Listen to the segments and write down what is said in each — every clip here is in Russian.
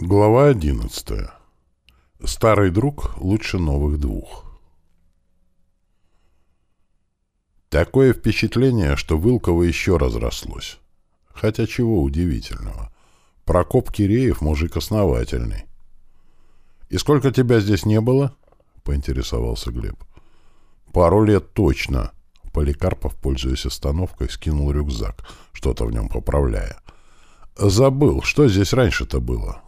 Глава одиннадцатая. Старый друг лучше новых двух. Такое впечатление, что Вылково еще разрослось. Хотя чего удивительного. Прокоп Киреев мужик основательный. «И сколько тебя здесь не было?» — поинтересовался Глеб. «Пару лет точно». Поликарпов, пользуясь остановкой, скинул рюкзак, что-то в нем поправляя. «Забыл, что здесь раньше-то было?»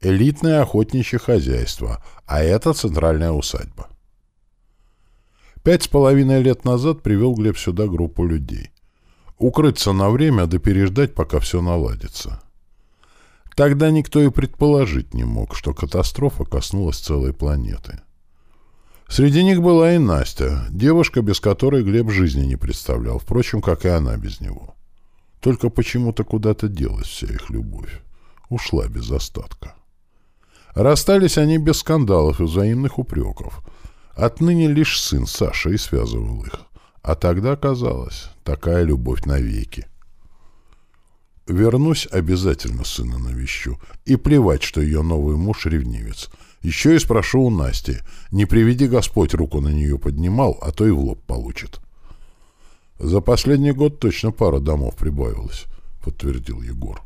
Элитное охотничье хозяйство, а это центральная усадьба. Пять с половиной лет назад привел Глеб сюда группу людей. Укрыться на время, да переждать, пока все наладится. Тогда никто и предположить не мог, что катастрофа коснулась целой планеты. Среди них была и Настя, девушка, без которой Глеб жизни не представлял, впрочем, как и она без него. Только почему-то куда-то делась вся их любовь. Ушла без остатка. Расстались они без скандалов и взаимных упреков. Отныне лишь сын Саша и связывал их. А тогда казалось, такая любовь навеки. Вернусь, обязательно сына навещу. И плевать, что ее новый муж ревнивец. Еще и спрошу у Насти. Не приведи Господь руку на нее поднимал, а то и в лоб получит. За последний год точно пара домов прибавилась, подтвердил Егор.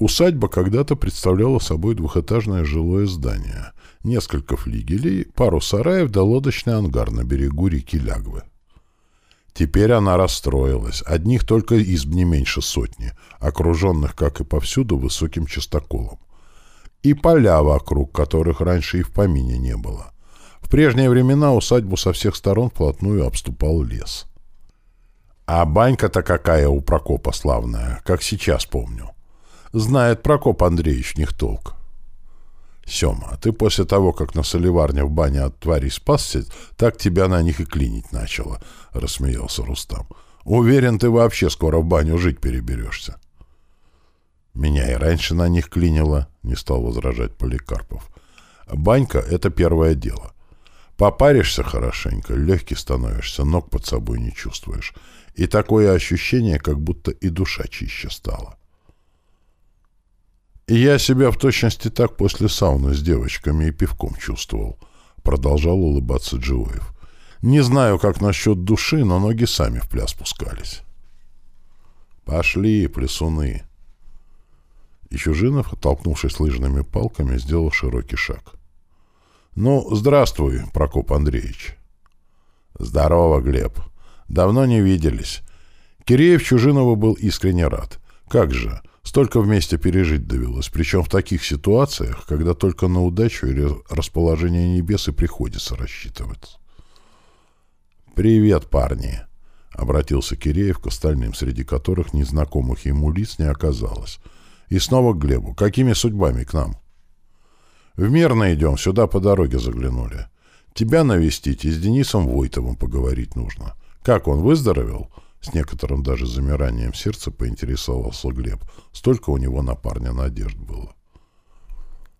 Усадьба когда-то представляла собой двухэтажное жилое здание, несколько флигелей, пару сараев да лодочный ангар на берегу реки Лягвы. Теперь она расстроилась, одних только изб не меньше сотни, окруженных, как и повсюду, высоким частоколом. И поля вокруг, которых раньше и в помине не было. В прежние времена усадьбу со всех сторон вплотную обступал лес. А банька-то какая у Прокопа славная, как сейчас помню. Знает Прокоп Андреевич них толк. Сема, а ты после того, как на соливарне в бане от тварей спасся, так тебя на них и клинить начала, — рассмеялся Рустам. Уверен, ты вообще скоро в баню жить переберешься. Меня и раньше на них клинило, — не стал возражать Поликарпов. Банька — это первое дело. Попаришься хорошенько, легкий становишься, ног под собой не чувствуешь. И такое ощущение, как будто и душа чище стала. Я себя в точности так после сауны с девочками и пивком чувствовал. Продолжал улыбаться Джоев. Не знаю, как насчет души, но ноги сами в пляс пускались. Пошли, плясуны. И Чужинов, оттолкнувшись лыжными палками, сделал широкий шаг. «Ну, здравствуй, Прокоп Андреевич». «Здорово, Глеб. Давно не виделись». Киреев Чужинова был искренне рад. «Как же, Столько вместе пережить довелось, причем в таких ситуациях, когда только на удачу или расположение небес и приходится рассчитывать. «Привет, парни!» — обратился Киреев к остальным, среди которых незнакомых ему лиц не оказалось. И снова к Глебу. «Какими судьбами к нам?» «В Мирно идем, сюда по дороге заглянули. Тебя навестить и с Денисом Войтовым поговорить нужно. Как он, выздоровел?» С некоторым даже замиранием сердца поинтересовался Глеб. Столько у него на парня надежд было.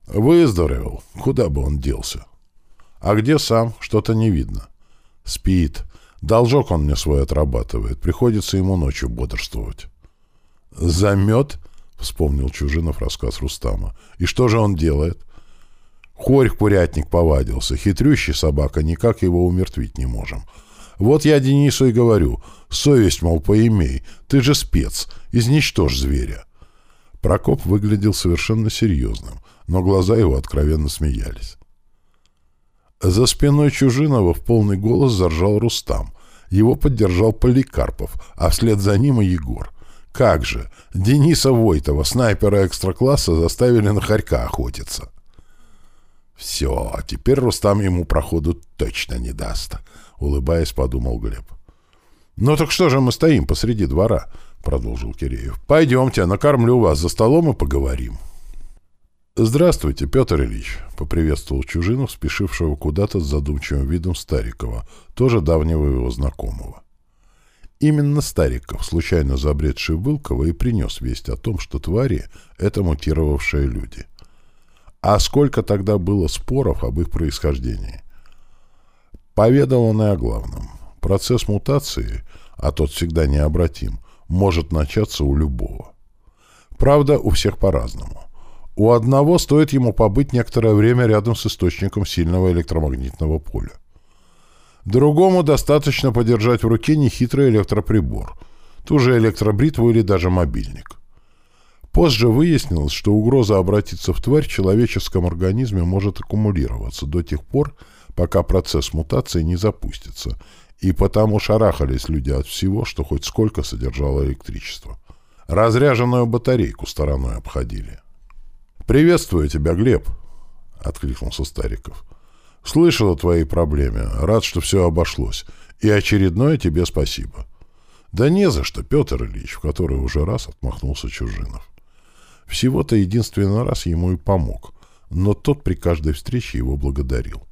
Выздоровел. Куда бы он делся? А где сам? Что-то не видно. Спит. Должок он мне свой отрабатывает. Приходится ему ночью бодрствовать. Замет? Вспомнил Чужинов рассказ Рустама. И что же он делает? Хорь курятник повадился. Хитрющий собака, никак его умертвить не можем. — вот я Денису и говорю, совесть, мол, поимей, ты же спец, изничтожь зверя. Прокоп выглядел совершенно серьезным, но глаза его откровенно смеялись. За спиной Чужинова в полный голос заржал Рустам. Его поддержал Поликарпов, а вслед за ним и Егор. Как же, Дениса Войтова, снайпера экстра-класса, заставили на хорька охотиться. Все, теперь Рустам ему проходу точно не даст улыбаясь, подумал Глеб. «Ну так что же мы стоим посреди двора?» — продолжил Киреев. «Пойдемте, накормлю вас за столом и поговорим». «Здравствуйте, Петр Ильич», — поприветствовал Чужинов, спешившего куда-то с задумчивым видом Старикова, тоже давнего его знакомого. Именно Стариков, случайно забредший в Вылково, и принес весть о том, что твари — это мутировавшие люди. А сколько тогда было споров об их происхождении? Поведал он и о главном. Процесс мутации, а тот всегда необратим, может начаться у любого. Правда, у всех по-разному. У одного стоит ему побыть некоторое время рядом с источником сильного электромагнитного поля. Другому достаточно подержать в руке нехитрый электроприбор, ту же электробритву или даже мобильник. Позже выяснилось, что угроза обратиться в тварь в человеческом организме может аккумулироваться до тех пор, пока процесс мутации не запустится, и потому шарахались люди от всего, что хоть сколько содержало электричество. Разряженную батарейку стороной обходили. «Приветствую тебя, Глеб!» — откликнулся Стариков. «Слышал о твоей проблеме, рад, что все обошлось, и очередное тебе спасибо». «Да не за что, Петр Ильич», в который уже раз отмахнулся Чужинов. Всего-то единственный раз ему и помог, но тот при каждой встрече его благодарил.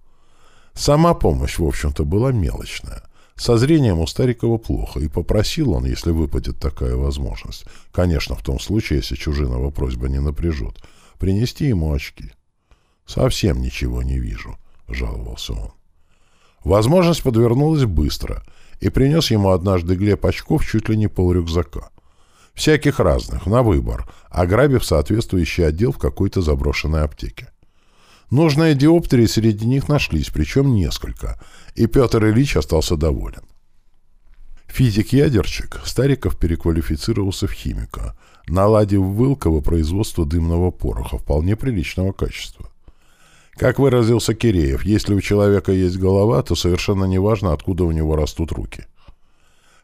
Сама помощь, в общем-то, была мелочная. Со зрением у Старикова плохо, и попросил он, если выпадет такая возможность, конечно, в том случае, если Чужинова просьба не напряжет, принести ему очки. «Совсем ничего не вижу», — жаловался он. Возможность подвернулась быстро, и принес ему однажды Глеб очков чуть ли не полрюкзака. Всяких разных, на выбор, ограбив соответствующий отдел в какой-то заброшенной аптеке. Нужные диоптрии среди них нашлись, причем несколько, и Петр Ильич остался доволен. Физик-ядерчик Стариков переквалифицировался в химика, наладив Вылково производство дымного пороха вполне приличного качества. Как выразился Киреев, если у человека есть голова, то совершенно неважно, откуда у него растут руки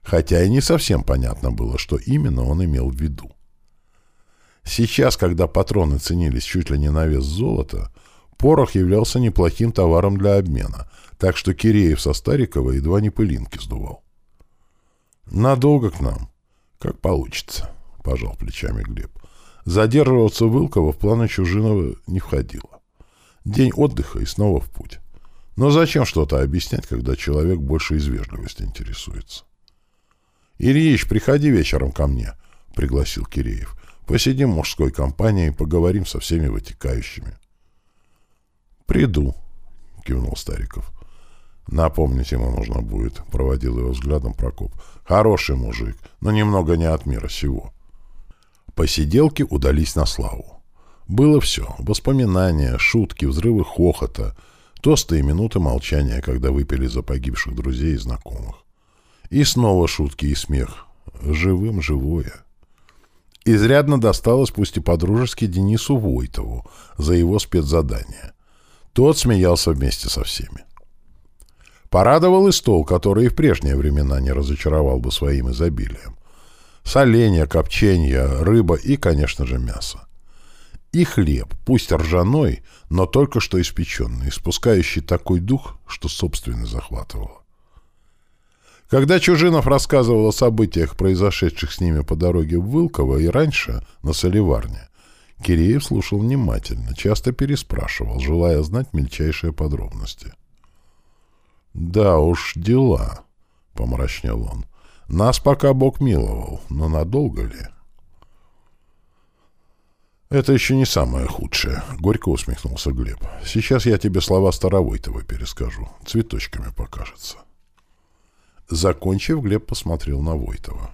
хотя и не совсем понятно было, что именно он имел в виду. Сейчас, когда патроны ценились чуть ли не на вес золота, порох являлся неплохим товаром для обмена, так что Киреев со Старикова едва не пылинки сдувал. «Надолго к нам?» «Как получится», — пожал плечами Глеб. Задерживаться в в планы Чужинова не входило. День отдыха и снова в путь. Но зачем что-то объяснять, когда человек больше из вежливости интересуется? «Ильич, приходи вечером ко мне», — пригласил Киреев. «Посидим в мужской компании поговорим со всеми вытекающими». «Приду», — кивнул Стариков. «Напомнить ему нужно будет», — проводил его взглядом Прокоп. «Хороший мужик, но немного не от мира сего». Посиделки удались на славу. Было все — воспоминания, шутки, взрывы хохота, тосты и минуты молчания, когда выпили за погибших друзей и знакомых. И снова шутки и смех. Живым живое. Изрядно досталось, пусть и по-дружески, Денису Войтову за его спецзадание. Тот смеялся вместе со всеми. Порадовал и стол, который и в прежние времена не разочаровал бы своим изобилием. Соленья, копченья, рыба и, конечно же, мясо. И хлеб, пусть ржаной, но только что испеченный, спускающий такой дух, что собственно захватывало. Когда Чужинов рассказывал о событиях, произошедших с ними по дороге в Вылково и раньше, на Соливарне, Киреев слушал внимательно, часто переспрашивал, желая знать мельчайшие подробности. «Да уж, дела», — помрачнел он. «Нас пока Бог миловал, но надолго ли?» «Это еще не самое худшее», — горько усмехнулся Глеб. «Сейчас я тебе слова Старовойтова перескажу. Цветочками покажется». Закончив, Глеб посмотрел на Войтова.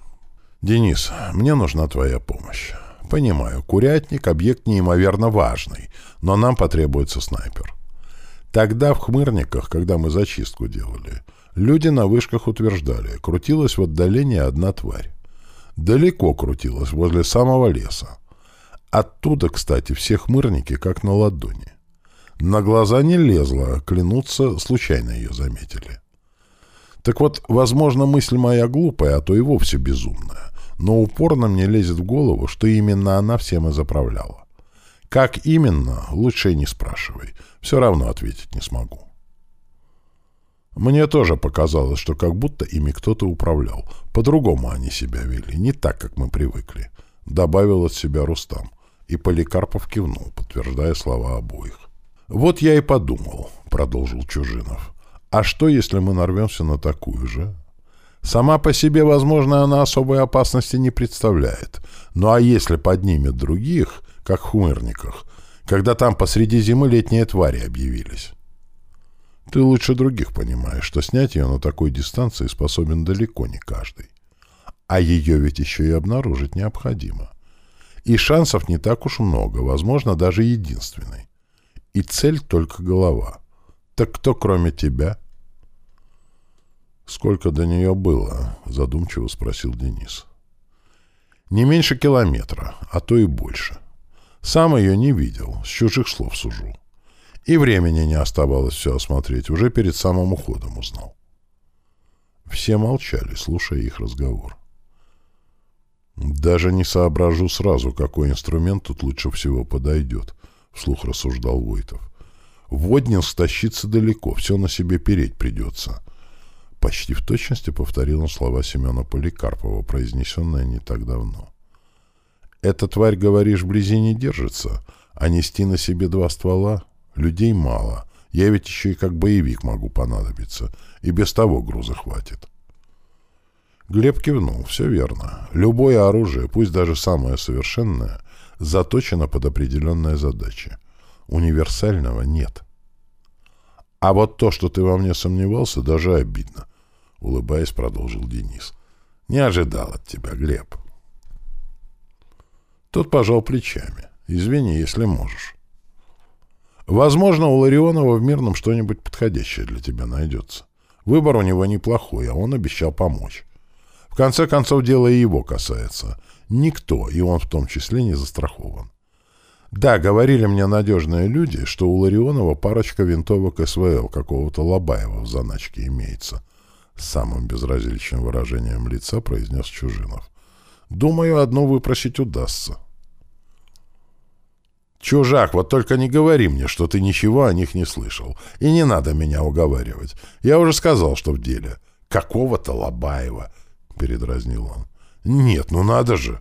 «Денис, мне нужна твоя помощь. Понимаю, курятник — объект неимоверно важный, но нам потребуется снайпер. Тогда в Хмырниках, когда мы зачистку делали, люди на вышках утверждали, крутилась в отдалении одна тварь. Далеко крутилась, возле самого леса. Оттуда, кстати, все хмырники как на ладони. На глаза не лезла, клянутся, случайно ее заметили. Так вот, возможно, мысль моя глупая, а то и вовсе безумная, но упорно мне лезет в голову, что именно она всем и заправляла. Как именно, лучше не спрашивай, все равно ответить не смогу. Мне тоже показалось, что как будто ими кто-то управлял. По-другому они себя вели, не так, как мы привыкли. Добавил от себя Рустам. И Поликарпов кивнул, подтверждая слова обоих. «Вот я и подумал», — продолжил Чужинов. А что, если мы нарвемся на такую же? Сама по себе, возможно, она особой опасности не представляет. Ну а если поднимет других, как в Хумырниках, когда там посреди зимы летние твари объявились? Ты лучше других понимаешь, что снять ее на такой дистанции способен далеко не каждый. А ее ведь еще и обнаружить необходимо. И шансов не так уж много, возможно, даже единственный. И цель только голова. Так кто кроме тебя? Сколько до нее было? Задумчиво спросил Денис. Не меньше километра, а то и больше. Сам ее не видел, с чужих слов сужу. И времени не оставалось все осмотреть, уже перед самым уходом узнал. Все молчали, слушая их разговор. «Даже не соображу сразу, какой инструмент тут лучше всего подойдет», — вслух рассуждал Войтов. «Воднин стащится далеко, все на себе переть придется». Почти в точности повторил он слова Семена Поликарпова, произнесенные не так давно. «Эта тварь, говоришь, вблизи не держится, а нести на себе два ствола? Людей мало. Я ведь еще и как боевик могу понадобиться, и без того груза хватит». Глеб кивнул. Все верно. Любое оружие, пусть даже самое совершенное, заточено под определенные задачи. Универсального нет. А вот то, что ты во мне сомневался, даже обидно. Улыбаясь, продолжил Денис. Не ожидал от тебя, Глеб. Тот пожал плечами. Извини, если можешь. Возможно, у Ларионова в Мирном что-нибудь подходящее для тебя найдется. Выбор у него неплохой, а он обещал помочь. В конце концов, дело и его касается. Никто, и он в том числе, не застрахован. Да, говорили мне надежные люди, что у Ларионова парочка винтовок СВЛ какого-то Лобаева в заначке имеется. Самым безразличным выражением лица произнес Чужинов. Думаю, одну выпросить удастся. «Чужак, вот только не говори мне, что ты ничего о них не слышал. И не надо меня уговаривать. Я уже сказал, что в деле. Какого-то Лобаева передразнил он. «Нет, ну надо же!»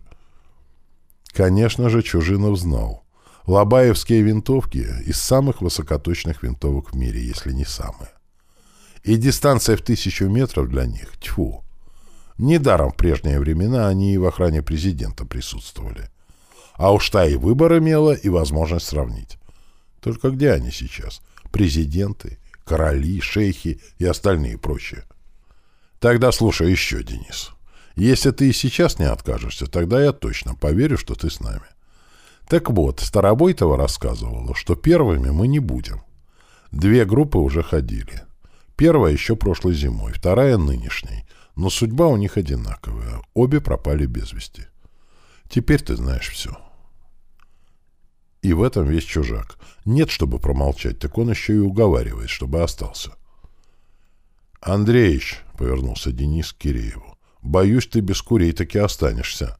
Конечно же, Чужинов знал. Лобаевские винтовки из самых высокоточных винтовок в мире, если не самые. И дистанция в тысячу метров для них — тьфу. Недаром в прежние времена они и в охране президента присутствовали. А уж та и выбор имела, и возможность сравнить. Только где они сейчас? Президенты, короли, шейхи и остальные прочие. Тогда слушай еще, Денис. Если ты и сейчас не откажешься, тогда я точно поверю, что ты с нами. Так вот, Старобойтова рассказывала, что первыми мы не будем. Две группы уже ходили. Первая еще прошлой зимой, вторая нынешней. Но судьба у них одинаковая. Обе пропали без вести. Теперь ты знаешь все. И в этом весь чужак. Нет, чтобы промолчать, так он еще и уговаривает, чтобы остался. «Андреич», — повернулся Денис к Кирееву, — «боюсь, ты без курей таки останешься».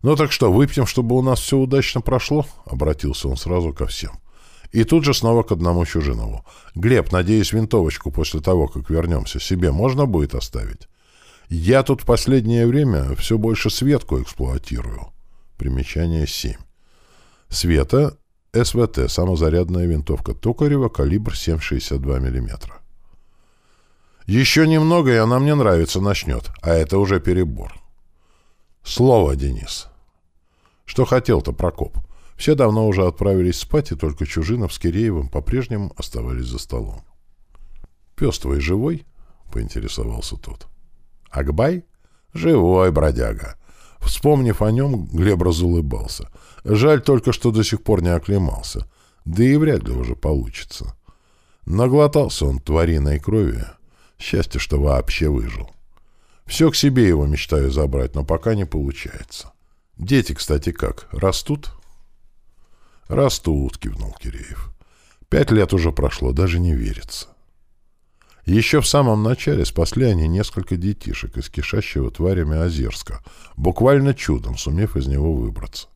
«Ну так что, выпьем, чтобы у нас все удачно прошло?» — обратился он сразу ко всем. И тут же снова к одному Чужинову. «Глеб, надеюсь, винтовочку после того, как вернемся, себе можно будет оставить? Я тут в последнее время все больше Светку эксплуатирую». Примечание 7. Света — СВТ, самозарядная винтовка Токарева, калибр 7,62 мм. Еще немного, и она мне нравится начнет, а это уже перебор. Слово, Денис. Что хотел-то Прокоп? Все давно уже отправились спать, и только Чужинов с Киреевым по-прежнему оставались за столом. «Пес твой живой?» — поинтересовался тот. «Акбай?» «Живой, бродяга». Вспомнив о нем, Глеб разулыбался. Жаль только, что до сих пор не оклемался. Да и вряд ли уже получится. Наглотался он твариной крови, Счастье, что вообще выжил. Все к себе его мечтаю забрать, но пока не получается. Дети, кстати, как? Растут? Растут, кивнул Киреев. Пять лет уже прошло, даже не верится. Еще в самом начале спасли они несколько детишек из кишащего тварями Озерска, буквально чудом сумев из него выбраться.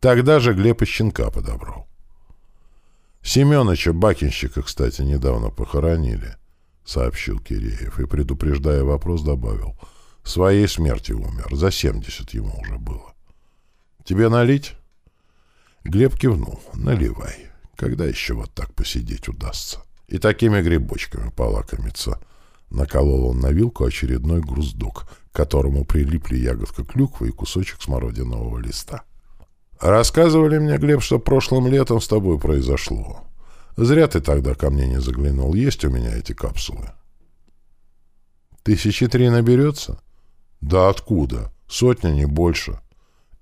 Тогда же Глеб и щенка подобрал. Семеновича Бакинщика, кстати, недавно похоронили. — сообщил Киреев и, предупреждая вопрос, добавил. «Своей смерти умер. За семьдесят ему уже было». «Тебе налить?» Глеб кивнул. «Наливай. Когда еще вот так посидеть удастся?» «И такими грибочками полакомиться». Наколол он на вилку очередной груздок, к которому прилипли ягодка клюквы и кусочек смородинового листа. «Рассказывали мне, Глеб, что прошлым летом с тобой произошло. Зря ты тогда ко мне не заглянул. Есть у меня эти капсулы. Тысячи три наберется? Да откуда? Сотня, не больше.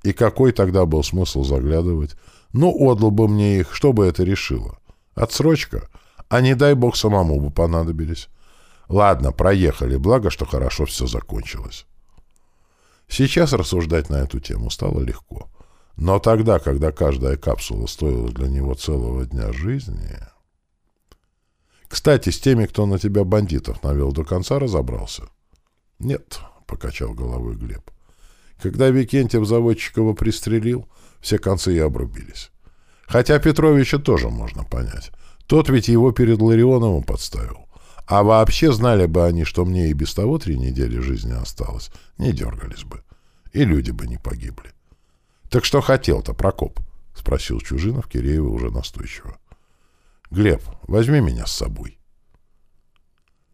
И какой тогда был смысл заглядывать? Ну, отдал бы мне их, что бы это решило? Отсрочка? А не дай бог самому бы понадобились. Ладно, проехали, благо, что хорошо все закончилось. Сейчас рассуждать на эту тему стало легко. Но тогда, когда каждая капсула стоила для него целого дня жизни... Кстати, с теми, кто на тебя бандитов навел, до конца разобрался? Нет, — покачал головой Глеб. Когда Викентьев Заводчикова пристрелил, все концы и обрубились. Хотя Петровича тоже можно понять. Тот ведь его перед Ларионовым подставил. А вообще знали бы они, что мне и без того три недели жизни осталось, не дергались бы. И люди бы не погибли. — Так что хотел-то, Прокоп? — спросил Чужинов Киреева уже настойчиво. — Глеб, возьми меня с собой.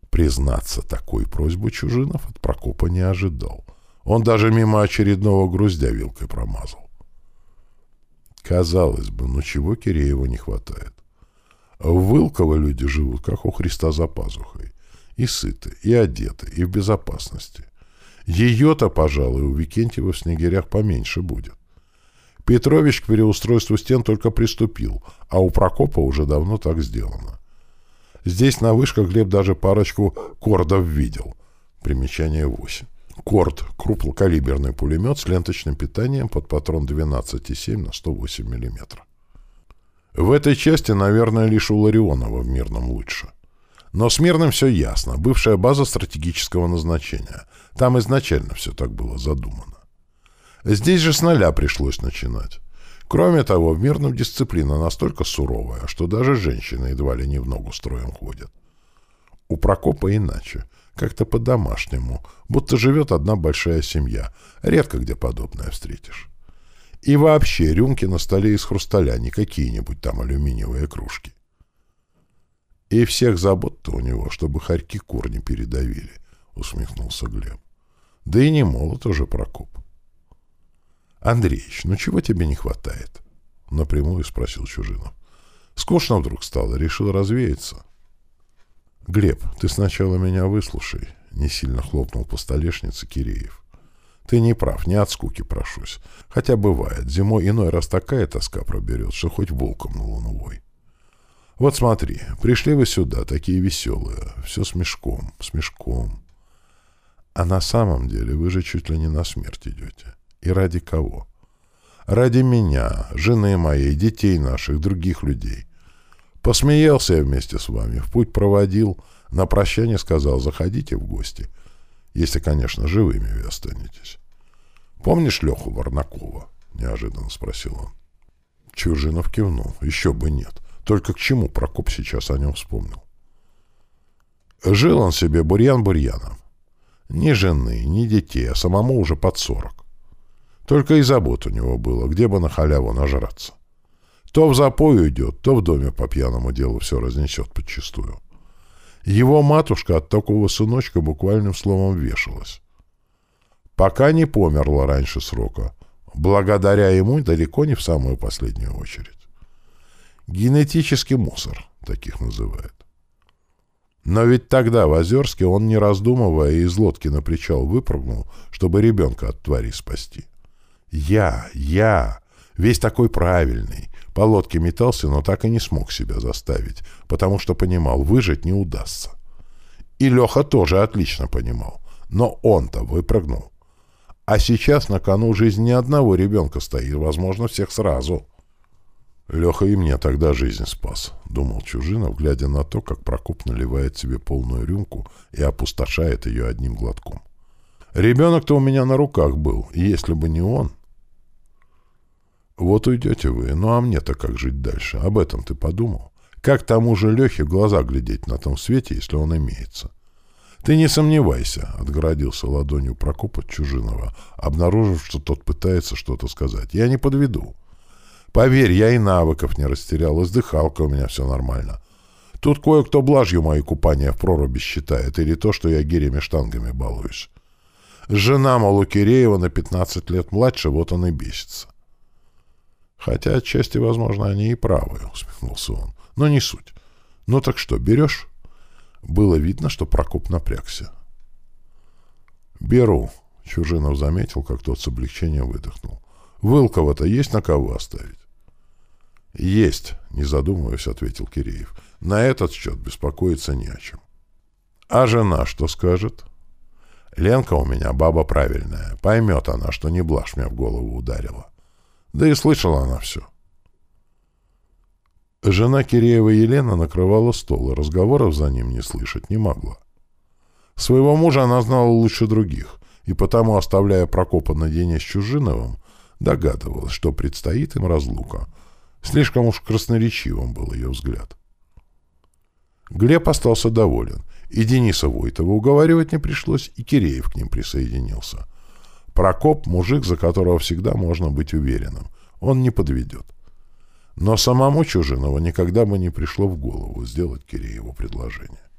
Признаться, такой просьбу Чужинов от Прокопа не ожидал. Он даже мимо очередного груздя вилкой промазал. Казалось бы, ну чего Кирееву не хватает? В Вылково люди живут, как у Христа за пазухой. И сыты, и одеты, и в безопасности. Ее-то, пожалуй, у Викентьева в снегирях поменьше будет. Петрович к переустройству стен только приступил, а у Прокопа уже давно так сделано. Здесь на вышках Глеб даже парочку кордов видел. Примечание 8. Корд — крупнокалиберный пулемет с ленточным питанием под патрон 12,7 на 108 мм. В этой части, наверное, лишь у Ларионова в Мирном лучше. Но с Мирным все ясно. Бывшая база стратегического назначения. Там изначально все так было задумано. Здесь же с нуля пришлось начинать. Кроме того, в Мирном дисциплина настолько суровая, что даже женщины едва ли не в ногу строем ходят. У Прокопа иначе. Как-то по-домашнему, будто живет одна большая семья. Редко где подобное встретишь. И вообще рюмки на столе из хрусталя, не какие-нибудь там алюминиевые кружки. И всех забот-то у него, чтобы хорьки кур не передавили, — усмехнулся Глеб. Да и не молод уже Прокоп. — Андреич, ну чего тебе не хватает? — напрямую спросил Чужинов. Скучно вдруг стало, решил развеяться. — Глеб, ты сначала меня выслушай, — не сильно хлопнул по столешнице Киреев. Ты не прав, не от скуки прошусь. Хотя бывает, зимой иной раз такая тоска проберет, что хоть волком на луну вой. Вот смотри, пришли вы сюда, такие веселые, все с мешком, с мешком. А на самом деле вы же чуть ли не на смерть идете. И ради кого? Ради меня, жены моей, детей наших, других людей. Посмеялся я вместе с вами, в путь проводил, на прощание сказал, заходите в гости, если, конечно, живыми вы останетесь. «Помнишь Леху Варнакова?» — неожиданно спросил он. Чужинов кивнул. «Еще бы нет. Только к чему Прокоп сейчас о нем вспомнил?» Жил он себе бурьян бурьяном. Ни жены, ни детей, а самому уже под сорок. Только и забот у него было, где бы на халяву нажраться. То в запой уйдет, то в доме по пьяному делу все разнесет подчистую. Его матушка от такого сыночка буквальным словом вешалась пока не померла раньше срока, благодаря ему далеко не в самую последнюю очередь. Генетический мусор, таких называют. Но ведь тогда в Озерске он, не раздумывая, из лодки на причал выпрыгнул, чтобы ребенка от твари спасти. Я, я, весь такой правильный, по лодке метался, но так и не смог себя заставить, потому что понимал, выжить не удастся. И Леха тоже отлично понимал, но он-то выпрыгнул. А сейчас на кону жизнь ни одного ребенка стоит, возможно, всех сразу. Леха и мне тогда жизнь спас, — думал Чужинов, глядя на то, как Прокоп наливает себе полную рюмку и опустошает ее одним глотком. Ребенок-то у меня на руках был, и если бы не он... Вот уйдете вы, ну а мне-то как жить дальше? Об этом ты подумал? Как тому же Лехе глаза глядеть на том свете, если он имеется? «Ты не сомневайся», — отгородился ладонью Прокоп от Чужинова, обнаружив, что тот пытается что-то сказать. «Я не подведу. Поверь, я и навыков не растерял, и с дыхалкой у меня все нормально. Тут кое-кто блажью мои купания в проруби считает, или то, что я гирями штангами балуюсь. Жена, мол, у Киреева на 15 лет младше, вот он и бесится». «Хотя отчасти, возможно, они и правы», — усмехнулся он. «Но не суть. Ну так что, берешь?» Было видно, что Прокоп напрягся. «Беру», — Чужинов заметил, как тот с облегчением выдохнул. Вылкова-то есть на кого оставить? — Есть, — не задумываясь, ответил Киреев. — На этот счет беспокоиться не о чем. — А жена что скажет? — Ленка у меня баба правильная. Поймет она, что не блажь мне в голову ударила. Да и слышала она все. Жена Киреева Елена накрывала стол, и разговоров за ним не слышать не могла. Своего мужа она знала лучше других, и потому, оставляя Прокопа наедине с Чужиновым, догадывалась, что предстоит им разлука. Слишком уж красноречивым был ее взгляд. Глеб остался доволен, и Дениса Войтова уговаривать не пришлось, и Киреев к ним присоединился. Прокоп — мужик, за которого всегда можно быть уверенным. Он не подведет. Но самому Чужинова никогда бы не пришло в голову сделать Кирееву предложение.